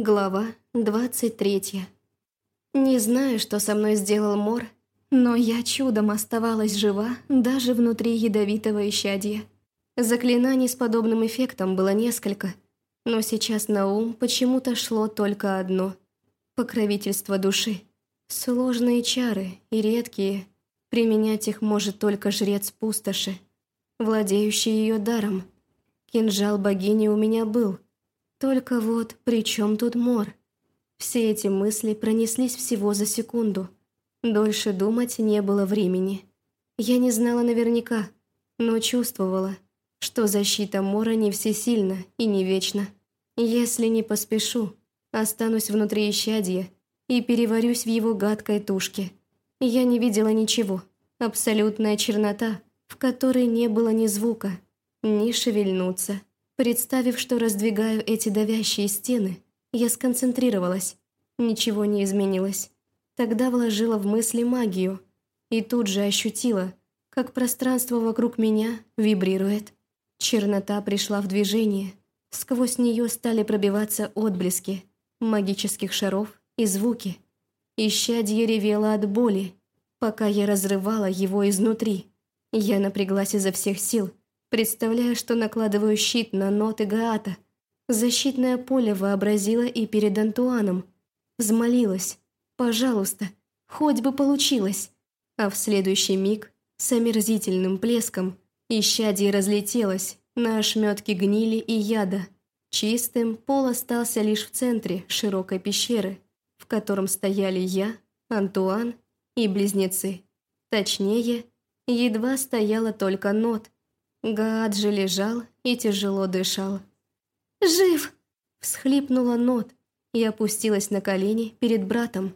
Глава 23 Не знаю, что со мной сделал Мор, но я чудом оставалась жива даже внутри ядовитого исчадья. Заклинаний с подобным эффектом было несколько, но сейчас на ум почему-то шло только одно – покровительство души. Сложные чары и редкие, применять их может только жрец пустоши, владеющий ее даром. Кинжал богини у меня был – только вот при чем тут мор? Все эти мысли пронеслись всего за секунду. Дольше думать не было времени. Я не знала наверняка, но чувствовала, что защита Мора не всесильна и не вечна. Если не поспешу, останусь внутри исчадья и переварюсь в его гадкой тушке. Я не видела ничего. Абсолютная чернота, в которой не было ни звука, ни шевельнуться. Представив, что раздвигаю эти давящие стены, я сконцентрировалась. Ничего не изменилось. Тогда вложила в мысли магию и тут же ощутила, как пространство вокруг меня вибрирует. Чернота пришла в движение. Сквозь нее стали пробиваться отблески магических шаров и звуки. Исчадье ревело от боли, пока я разрывала его изнутри. Я напряглась изо всех сил, Представляя, что накладываю щит на ноты Гаата. Защитное поле вообразила и перед Антуаном. Взмолилась. «Пожалуйста, хоть бы получилось». А в следующий миг с омерзительным плеском исчадие разлетелось на ошметки гнили и яда. Чистым пол остался лишь в центре широкой пещеры, в котором стояли я, Антуан и близнецы. Точнее, едва стояла только нот – Гад же лежал и тяжело дышал. «Жив!» – всхлипнула Нот и опустилась на колени перед братом.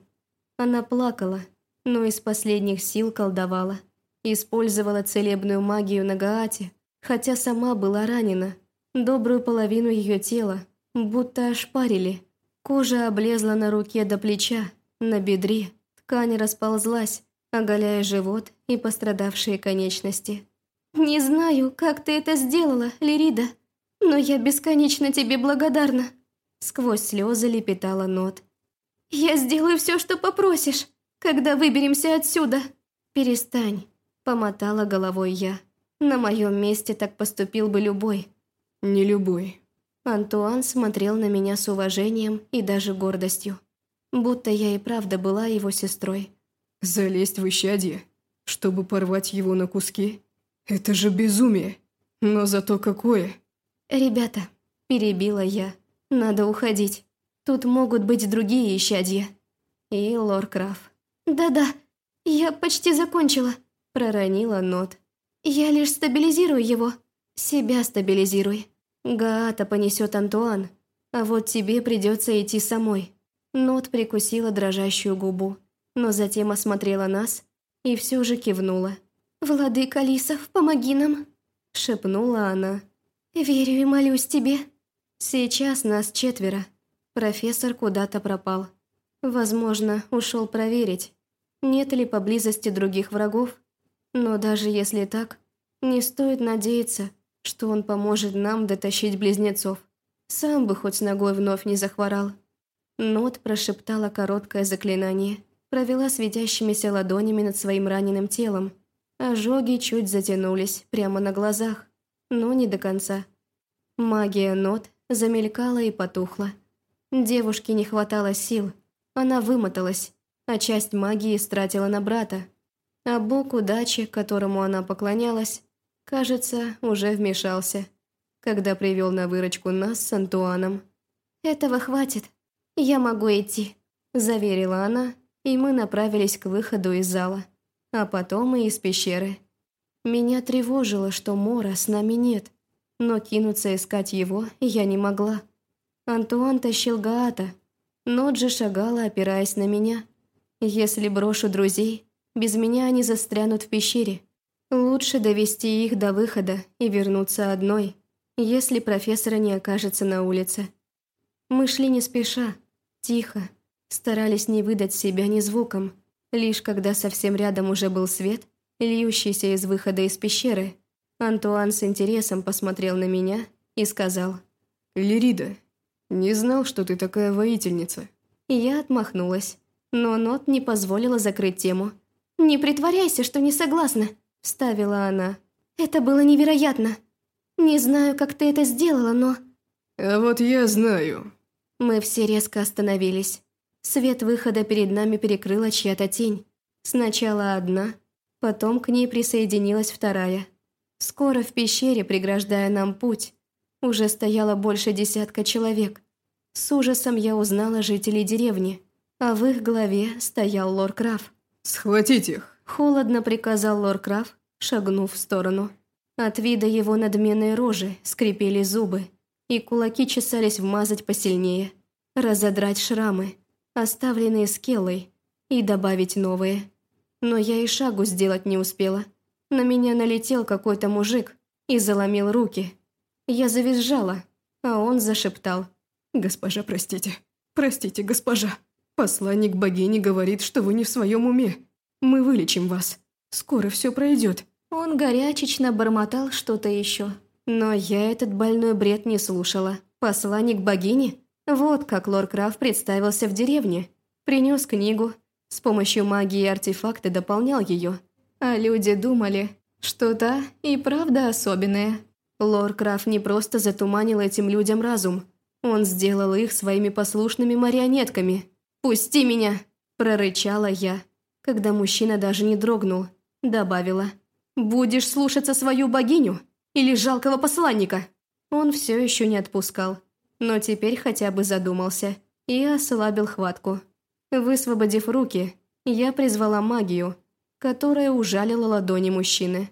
Она плакала, но из последних сил колдовала. Использовала целебную магию на Гаате, хотя сама была ранена. Добрую половину ее тела будто ошпарили. Кожа облезла на руке до плеча, на бедре. Ткань расползлась, оголяя живот и пострадавшие конечности. «Не знаю, как ты это сделала, Лирида, но я бесконечно тебе благодарна», сквозь слезы лепетала Нот. «Я сделаю все, что попросишь, когда выберемся отсюда». «Перестань», — помотала головой я. «На моем месте так поступил бы любой». «Не любой». Антуан смотрел на меня с уважением и даже гордостью, будто я и правда была его сестрой. «Залезть в исчадье, чтобы порвать его на куски?» Это же безумие. Но зато какое. Ребята, перебила я. Надо уходить. Тут могут быть другие исчадья. И Лоркраф. Да-да, я почти закончила. Проронила Нот. Я лишь стабилизирую его. Себя стабилизируй. Гаата понесет Антуан. А вот тебе придется идти самой. Нот прикусила дрожащую губу, но затем осмотрела нас и все же кивнула. «Владыка Лисов, помоги нам!» – шепнула она. «Верю и молюсь тебе». «Сейчас нас четверо. Профессор куда-то пропал. Возможно, ушел проверить, нет ли поблизости других врагов. Но даже если так, не стоит надеяться, что он поможет нам дотащить близнецов. Сам бы хоть ногой вновь не захворал». Нот прошептала короткое заклинание, провела светящимися ладонями над своим раненым телом – Ожоги чуть затянулись прямо на глазах, но не до конца. Магия нот замелькала и потухла. Девушке не хватало сил, она вымоталась, а часть магии стратила на брата. А бог удачи, которому она поклонялась, кажется, уже вмешался, когда привел на выручку нас с Антуаном. «Этого хватит, я могу идти», – заверила она, и мы направились к выходу из зала а потом и из пещеры. Меня тревожило, что Мора с нами нет, но кинуться искать его я не могла. Антуан тащил Гаата, Ноджи шагала, опираясь на меня. Если брошу друзей, без меня они застрянут в пещере. Лучше довести их до выхода и вернуться одной, если профессора не окажется на улице. Мы шли не спеша, тихо, старались не выдать себя ни звуком. Лишь когда совсем рядом уже был свет, льющийся из выхода из пещеры, Антуан с интересом посмотрел на меня и сказал. «Лирида, Не знал, что ты такая воительница. Я отмахнулась, но Нот не позволила закрыть тему. «Не притворяйся, что не согласна», — вставила она. «Это было невероятно. Не знаю, как ты это сделала, но...» «А вот я знаю». Мы все резко остановились. Свет выхода перед нами перекрыла чья-то тень. Сначала одна, потом к ней присоединилась вторая. Скоро в пещере, преграждая нам путь, уже стояло больше десятка человек. С ужасом я узнала жителей деревни, а в их главе стоял лор Краф. «Схватить их!» – холодно приказал лор Краф, шагнув в сторону. От вида его надменной рожи скрипели зубы, и кулаки чесались вмазать посильнее, разодрать шрамы, оставленные скелой, и добавить новые. Но я и шагу сделать не успела. На меня налетел какой-то мужик и заломил руки. Я завизжала, а он зашептал. «Госпожа, простите. Простите, госпожа. Посланник богини говорит, что вы не в своем уме. Мы вылечим вас. Скоро все пройдет». Он горячечно бормотал что-то еще. Но я этот больной бред не слушала. Посланник богини? Вот как лор Краф представился в деревне. Принес книгу. С помощью магии и артефакта дополнял ее. А люди думали, что та и правда особенная. Лор Краф не просто затуманил этим людям разум. Он сделал их своими послушными марионетками. «Пусти меня!» – прорычала я, когда мужчина даже не дрогнул. Добавила. «Будешь слушаться свою богиню или жалкого посланника?» Он все еще не отпускал, но теперь хотя бы задумался и ослабил хватку. Высвободив руки, я призвала магию, которая ужалила ладони мужчины.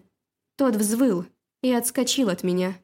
Тот взвыл и отскочил от меня,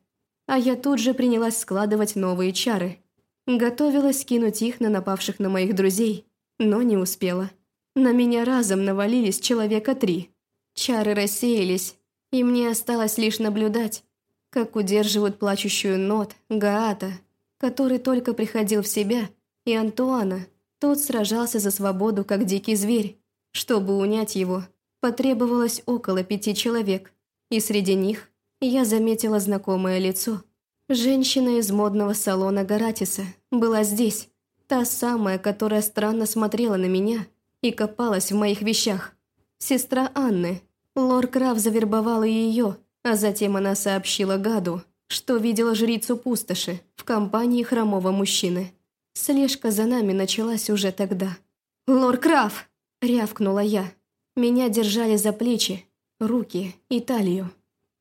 а я тут же принялась складывать новые чары. Готовилась кинуть их на напавших на моих друзей, но не успела. На меня разом навалились человека три. Чары рассеялись, и мне осталось лишь наблюдать, как удерживают плачущую нот Гаата, который только приходил в себя, и Антуана. Тот сражался за свободу, как дикий зверь. Чтобы унять его, потребовалось около пяти человек, и среди них я заметила знакомое лицо. Женщина из модного салона Гаратиса была здесь, та самая, которая странно смотрела на меня и копалась в моих вещах. Сестра Анны. Лор Краф завербовала ее, а затем она сообщила Гаду, что видела жрицу пустоши в компании хромого мужчины. Слежка за нами началась уже тогда. «Лор Краф!» – рявкнула я. Меня держали за плечи, руки и талию.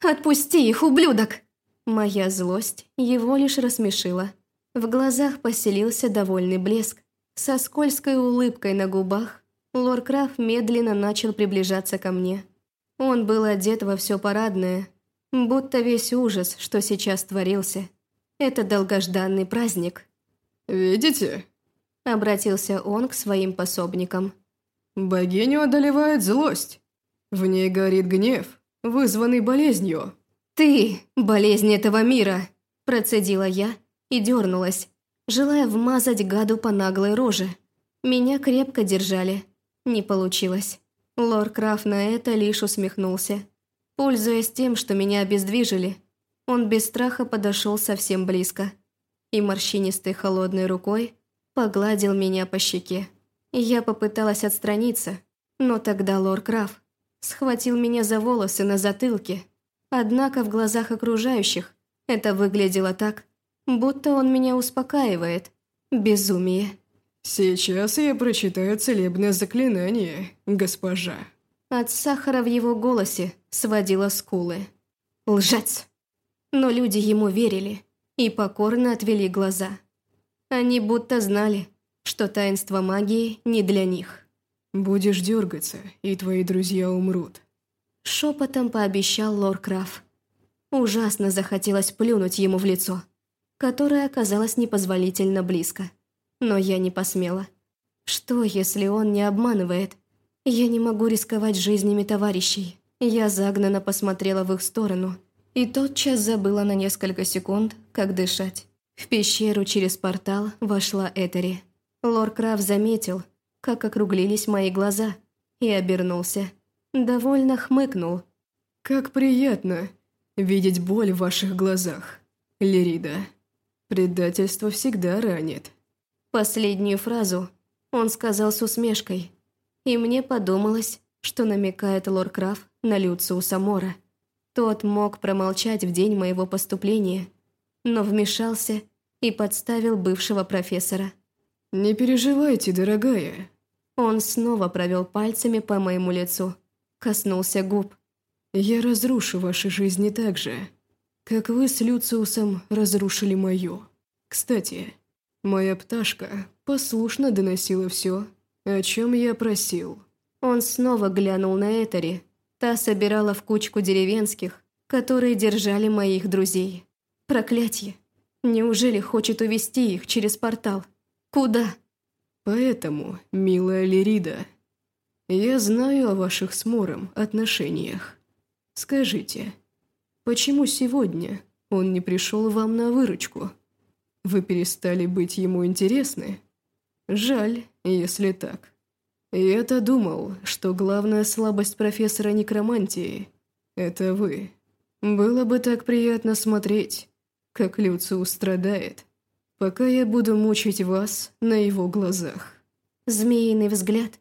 «Отпусти их, ублюдок!» Моя злость его лишь рассмешила. В глазах поселился довольный блеск. Со скользкой улыбкой на губах Лоркраф медленно начал приближаться ко мне. Он был одет во все парадное, будто весь ужас, что сейчас творился. Это долгожданный праздник. «Видите?» – обратился он к своим пособникам. «Богиню одолевает злость. В ней горит гнев, вызванный болезнью». «Ты – болезнь этого мира!» – процедила я и дернулась, желая вмазать гаду по наглой роже. Меня крепко держали. Не получилось. Лор Краф на это лишь усмехнулся. Пользуясь тем, что меня обездвижили, он без страха подошел совсем близко и морщинистой холодной рукой погладил меня по щеке. Я попыталась отстраниться, но тогда Лор Краф схватил меня за волосы на затылке. Однако в глазах окружающих это выглядело так, будто он меня успокаивает. Безумие. «Сейчас я прочитаю целебное заклинание, госпожа». От сахара в его голосе сводило скулы. Лжец. Но люди ему верили и покорно отвели глаза. Они будто знали, что таинство магии не для них. «Будешь дергаться, и твои друзья умрут», — шепотом пообещал лор Краф. Ужасно захотелось плюнуть ему в лицо, которое оказалось непозволительно близко. Но я не посмела. Что, если он не обманывает? Я не могу рисковать жизнями товарищей. Я загнанно посмотрела в их сторону и тотчас забыла на несколько секунд, как дышать. В пещеру через портал вошла Этери. Лор Краф заметил, как округлились мои глаза, и обернулся. Довольно хмыкнул. «Как приятно видеть боль в ваших глазах, Лирида. Предательство всегда ранит. Последнюю фразу он сказал с усмешкой, и мне подумалось, что намекает Лоркраф на Люциуса Мора. Тот мог промолчать в день моего поступления, но вмешался и подставил бывшего профессора. «Не переживайте, дорогая». Он снова провел пальцами по моему лицу, коснулся губ. «Я разрушу ваши жизни так же, как вы с Люциусом разрушили мою. Кстати, моя пташка послушно доносила все, о чем я просил». Он снова глянул на Этери. Та собирала в кучку деревенских, которые держали моих друзей. Проклятье! Неужели хочет увести их через портал? Куда? Поэтому, милая Лирида, я знаю о ваших с Мором отношениях. Скажите, почему сегодня он не пришел вам на выручку? Вы перестали быть ему интересны? Жаль, если так. Я-то думал, что главная слабость профессора некромантии — это вы. Было бы так приятно смотреть, как Люциус страдает, пока я буду мучить вас на его глазах. Змеиный взгляд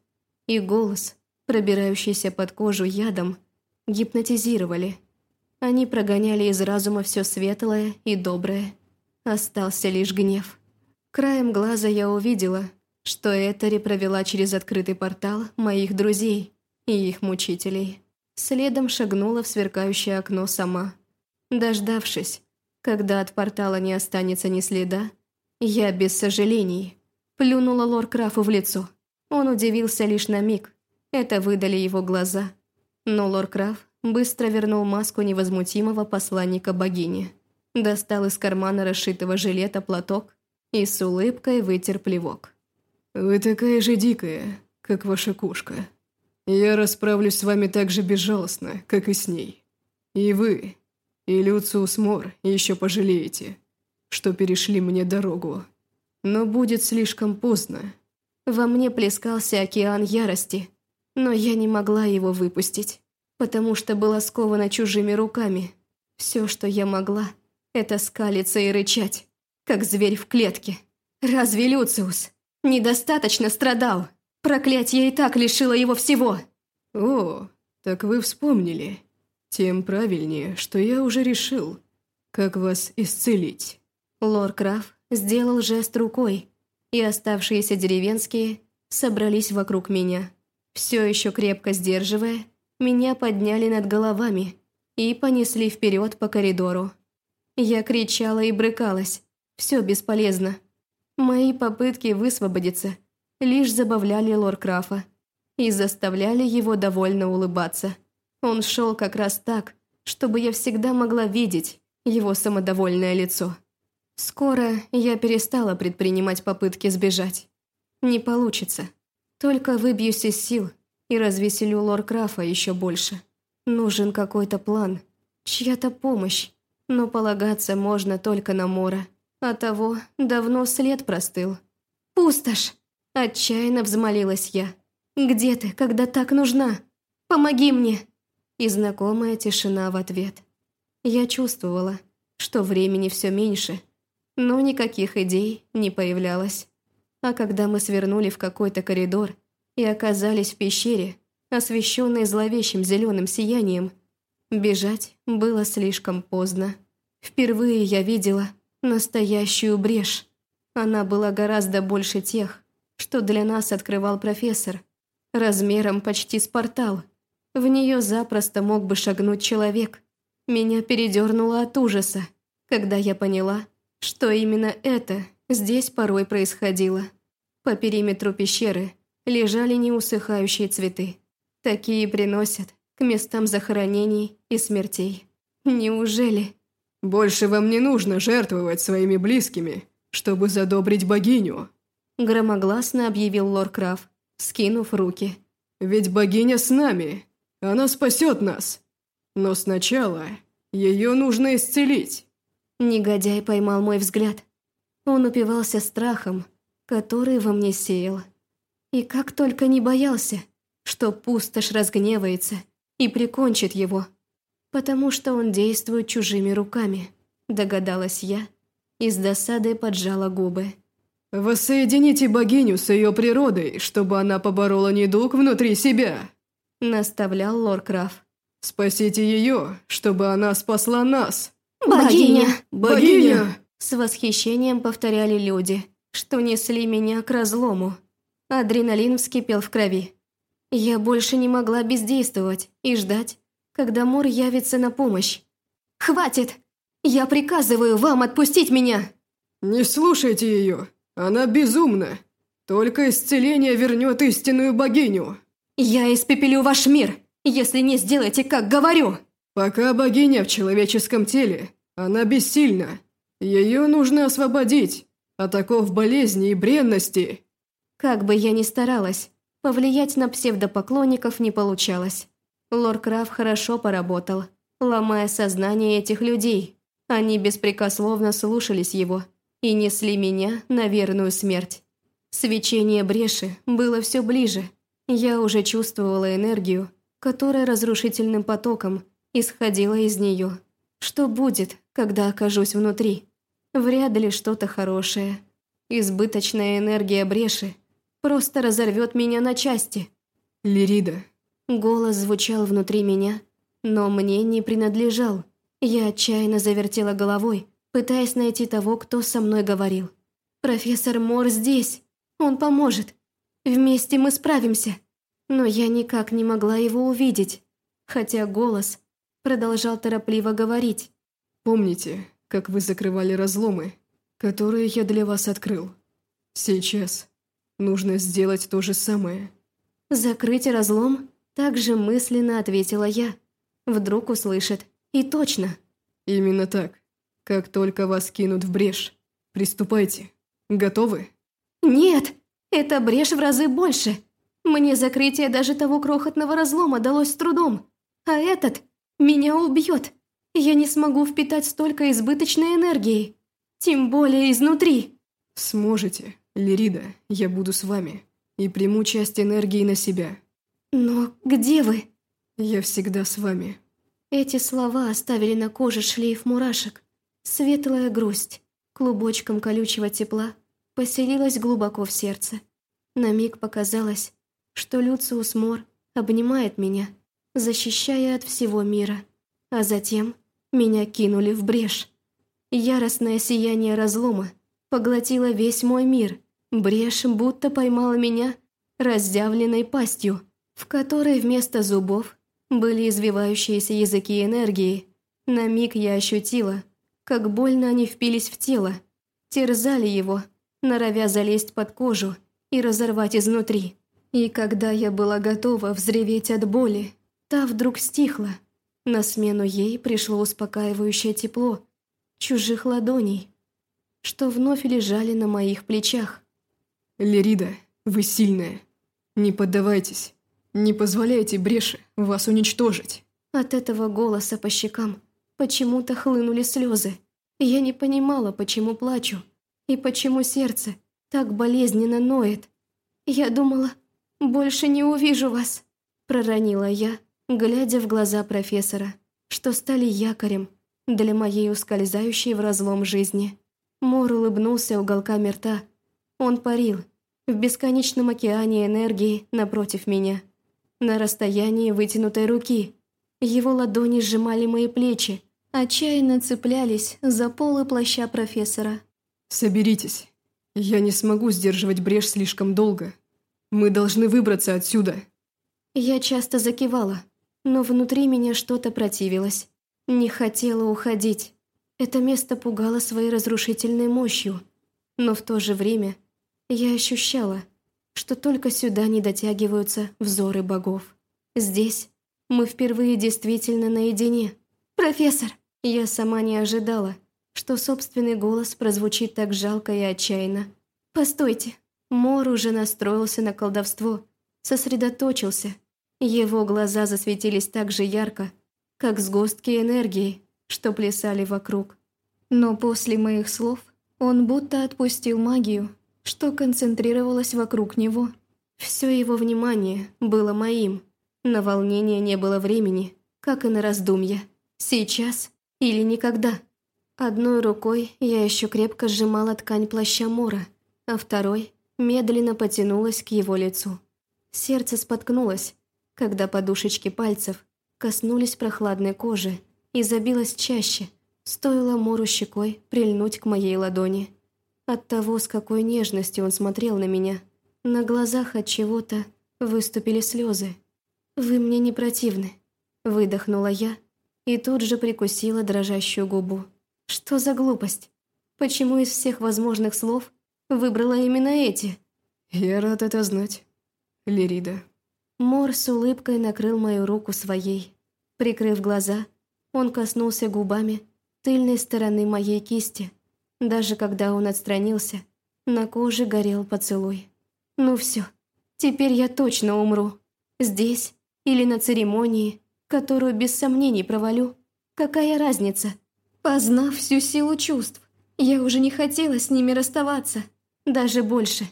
и голос, пробирающийся под кожу ядом, гипнотизировали. Они прогоняли из разума все светлое и доброе. Остался лишь гнев. Краем глаза я увидела, что Этери провела через открытый портал моих друзей и их мучителей. Следом шагнула в сверкающее окно сама. Дождавшись, когда от портала не останется ни следа, я без сожалений плюнула Лоркрафу в лицо. Он удивился лишь на миг. Это выдали его глаза. Но Лоркраф быстро вернул маску невозмутимого посланника богини. Достал из кармана расшитого жилета платок и с улыбкой вытер плевок. «Вы такая же дикая, как ваша кошка. Я расправлюсь с вами так же безжалостно, как и с ней. И вы, и Люциус Мор еще пожалеете, что перешли мне дорогу. Но будет слишком поздно». Во мне плескался океан ярости, но я не могла его выпустить, потому что была скована чужими руками. Все, что я могла, это скалиться и рычать, как зверь в клетке. Разве Люциус недостаточно страдал. Проклятие и так лишило его всего. О, так вы вспомнили. Тем правильнее, что я уже решил, как вас исцелить. Лор Краф сделал жест рукой, и оставшиеся деревенские собрались вокруг меня. Все еще крепко сдерживая, меня подняли над головами и понесли вперед по коридору. Я кричала и брыкалась. Все бесполезно. Мои попытки высвободиться лишь забавляли Лоркрафа и заставляли его довольно улыбаться. Он шел как раз так, чтобы я всегда могла видеть его самодовольное лицо. Скоро я перестала предпринимать попытки сбежать. Не получится. Только выбьюсь из сил и развеселю Лоркрафа еще больше. Нужен какой-то план, чья-то помощь, но полагаться можно только на Мора. А того давно след простыл. «Пустошь!» – отчаянно взмолилась я. «Где ты, когда так нужна? Помоги мне!» И знакомая тишина в ответ. Я чувствовала, что времени все меньше, но никаких идей не появлялось. А когда мы свернули в какой-то коридор и оказались в пещере, освещенной зловещим зеленым сиянием, бежать было слишком поздно. Впервые я видела настоящую брешь. Она была гораздо больше тех, что для нас открывал профессор, размером почти с портал. В нее запросто мог бы шагнуть человек. Меня передернуло от ужаса, когда я поняла, что именно это здесь порой происходило. По периметру пещеры лежали неусыхающие цветы. Такие приносят к местам захоронений и смертей. Неужели... «Больше вам не нужно жертвовать своими близкими, чтобы задобрить богиню», громогласно объявил Лоркраф, скинув руки. «Ведь богиня с нами, она спасет нас. Но сначала ее нужно исцелить». Негодяй поймал мой взгляд. Он упивался страхом, который во мне сеял. И как только не боялся, что пустошь разгневается и прикончит его потому что он действует чужими руками», — догадалась я и с досадой поджала губы. «Воссоедините богиню с ее природой, чтобы она поборола недуг внутри себя», – наставлял Лоркраф. «Спасите ее, чтобы она спасла нас». «Богиня! Богиня!» С восхищением повторяли люди, что несли меня к разлому. Адреналин вскипел в крови. Я больше не могла бездействовать и ждать, когда Мор явится на помощь. «Хватит! Я приказываю вам отпустить меня!» «Не слушайте ее!» Она безумна. Только исцеление вернет истинную богиню. Я испепелю ваш мир, если не сделаете, как говорю. Пока богиня в человеческом теле, она бессильна. Ее нужно освободить от оков болезни и бренности. Как бы я ни старалась, повлиять на псевдопоклонников не получалось. Лоркраф хорошо поработал, ломая сознание этих людей. Они беспрекословно слушались его и несли меня на верную смерть. Свечение бреши было все ближе. Я уже чувствовала энергию, которая разрушительным потоком исходила из нее. Что будет, когда окажусь внутри? Вряд ли что-то хорошее. Избыточная энергия бреши просто разорвет меня на части. Лирида. Голос звучал внутри меня, но мне не принадлежал. Я отчаянно завертела головой, пытаясь найти того, кто со мной говорил. «Профессор Мор здесь. Он поможет. Вместе мы справимся». Но я никак не могла его увидеть, хотя голос продолжал торопливо говорить. «Помните, как вы закрывали разломы, которые я для вас открыл? Сейчас нужно сделать то же самое». «Закрыть разлом?» Так же мысленно ответила я. Вдруг услышит. И точно. «Именно так. Как только вас кинут в брешь, приступайте. Готовы? Нет, это брешь в разы больше. Мне закрытие даже того крохотного разлома далось с трудом. А этот меня убьет. Я не смогу впитать столько избыточной энергии. Тем более изнутри. Сможете, Лирида, я буду с вами. И приму часть энергии на себя. Но где вы? Я всегда с вами. Эти слова оставили на коже шлейф мурашек. Светлая грусть, клубочком колючего тепла, поселилась глубоко в сердце. На миг показалось, что Люциус Мор обнимает меня, защищая от всего мира. А затем меня кинули в брешь. Яростное сияние разлома поглотило весь мой мир. Брешь будто поймала меня раздявленной пастью, в которой вместо зубов были извивающиеся языки энергии. На миг я ощутила, как больно они впились в тело, терзали его, норовя залезть под кожу и разорвать изнутри. И когда я была готова взреветь от боли, та вдруг стихла. На смену ей пришло успокаивающее тепло чужих ладоней, что вновь лежали на моих плечах. «Лерида, вы сильная. Не поддавайтесь. Не позволяйте бреши вас уничтожить». От этого голоса по щекам почему-то хлынули слезы. Я не понимала, почему плачу, и почему сердце так болезненно ноет. Я думала, больше не увижу вас, проронила я, глядя в глаза профессора, что стали якорем для моей ускользающей в разлом жизни. Мор улыбнулся уголками рта. Он парил в бесконечном океане энергии напротив меня, на расстоянии вытянутой руки. Его ладони сжимали мои плечи, отчаянно цеплялись за полы плаща профессора. «Соберитесь. Я не смогу сдерживать брешь слишком долго. Мы должны выбраться отсюда». Я часто закивала, но внутри меня что-то противилось. Не хотела уходить. Это место пугало своей разрушительной мощью. Но в то же время я ощущала, что только сюда не дотягиваются взоры богов. Здесь мы впервые действительно наедине. «Профессор!» Я сама не ожидала, что собственный голос прозвучит так жалко и отчаянно. «Постойте!» Мор уже настроился на колдовство, сосредоточился. Его глаза засветились так же ярко, как сгустки энергии, что плясали вокруг. Но после моих слов он будто отпустил магию, что концентрировалась вокруг него. Все его внимание было моим. На волнение не было времени, как и на раздумья. Сейчас или никогда. Одной рукой я еще крепко сжимала ткань плаща Мора, а второй медленно потянулась к его лицу. Сердце споткнулось, когда подушечки пальцев коснулись прохладной кожи и забилось чаще, стоило Мору щекой прильнуть к моей ладони. От того, с какой нежностью он смотрел на меня, на глазах от чего-то выступили слезы. «Вы мне не противны», — выдохнула я и тут же прикусила дрожащую губу. «Что за глупость? Почему из всех возможных слов выбрала именно эти?» «Я рад это знать, Лирида». Мор с улыбкой накрыл мою руку своей. Прикрыв глаза, он коснулся губами тыльной стороны моей кисти. Даже когда он отстранился, на коже горел поцелуй. «Ну все, теперь я точно умру. Здесь или на церемонии, которую без сомнений провалю. Какая разница? Познав всю силу чувств, я уже не хотела с ними расставаться. Даже больше.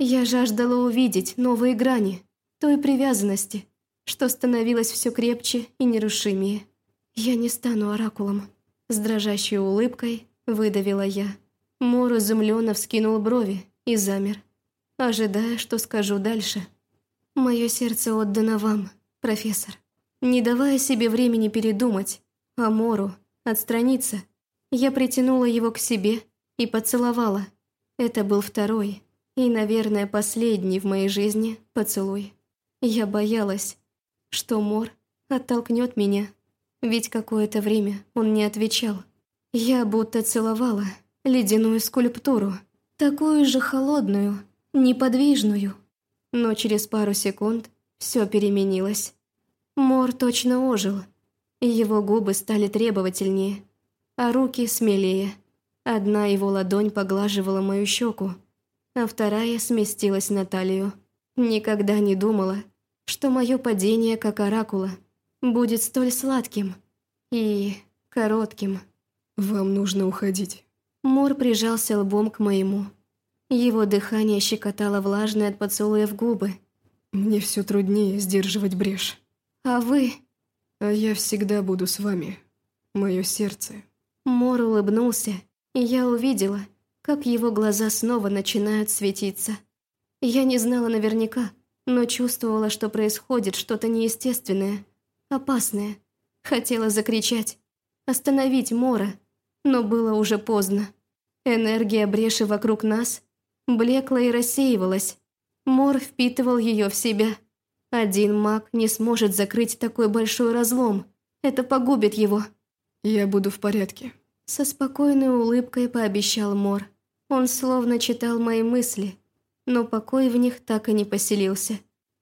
Я жаждала увидеть новые грани той привязанности, что становилось все крепче и нерушимее. Я не стану оракулом. С дрожащей улыбкой выдавила я. Мор изумленно вскинул брови и замер, ожидая, что скажу дальше. Мое сердце отдано вам, профессор. Не давая себе времени передумать, а Мору отстраниться, я притянула его к себе и поцеловала. Это был второй и, наверное, последний в моей жизни поцелуй. Я боялась, что Мор оттолкнет меня, ведь какое-то время он не отвечал. Я будто целовала ледяную скульптуру, такую же холодную, неподвижную. Но через пару секунд все переменилось. Мор точно ожил. Его губы стали требовательнее, а руки смелее. Одна его ладонь поглаживала мою щеку, а вторая сместилась на талию. Никогда не думала, что мое падение как оракула будет столь сладким и коротким. «Вам нужно уходить». Мор прижался лбом к моему. Его дыхание щекотало влажные от поцелуев губы. «Мне все труднее сдерживать брешь». «А вы?» «А я всегда буду с вами. Мое сердце». Мор улыбнулся, и я увидела, как его глаза снова начинают светиться. Я не знала наверняка, но чувствовала, что происходит что-то неестественное, опасное. Хотела закричать, остановить Мора, но было уже поздно. Энергия бреши вокруг нас блекла и рассеивалась. Мор впитывал ее в себя. Один маг не сможет закрыть такой большой разлом. Это погубит его. «Я буду в порядке», — со спокойной улыбкой пообещал Мор. Он словно читал мои мысли, но покой в них так и не поселился.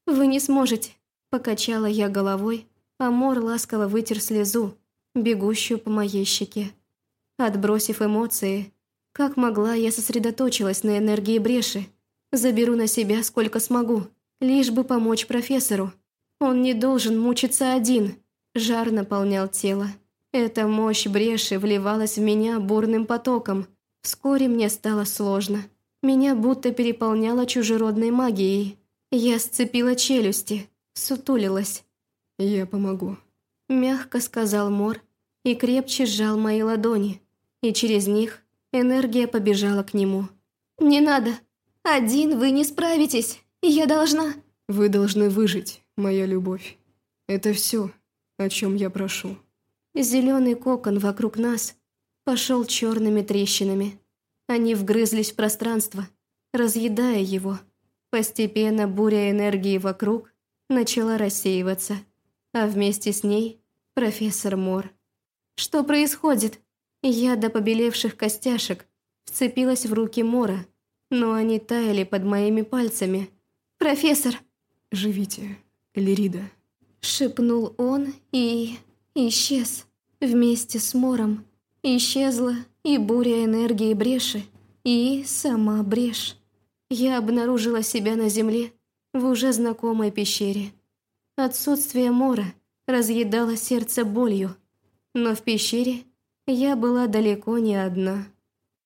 «Вы не сможете», — покачала я головой, а Мор ласково вытер слезу, бегущую по моей щеке. Отбросив эмоции, как могла, я сосредоточилась на энергии бреши. Заберу на себя сколько смогу, лишь бы помочь профессору. Он не должен мучиться один. Жар наполнял тело. Эта мощь бреши вливалась в меня бурным потоком. Вскоре мне стало сложно. Меня будто переполняло чужеродной магией. Я сцепила челюсти, сутулилась. «Я помогу», — мягко сказал Мор и крепче сжал мои ладони, и через них энергия побежала к нему. «Не надо! Один вы не справитесь! Я должна...» «Вы должны выжить, моя любовь. Это все, о чем я прошу». Зеленый кокон вокруг нас пошел черными трещинами. Они вгрызлись в пространство, разъедая его. Постепенно буря энергии вокруг начала рассеиваться, а вместе с ней профессор Мор. Что происходит? Я до побелевших костяшек вцепилась в руки Мора, но они таяли под моими пальцами. «Профессор!» «Живите, Лирида!» Шепнул он и... исчез. Вместе с Мором исчезла и буря энергии бреши, и сама брешь. Я обнаружила себя на земле в уже знакомой пещере. Отсутствие Мора разъедало сердце болью, но в пещере я была далеко не одна.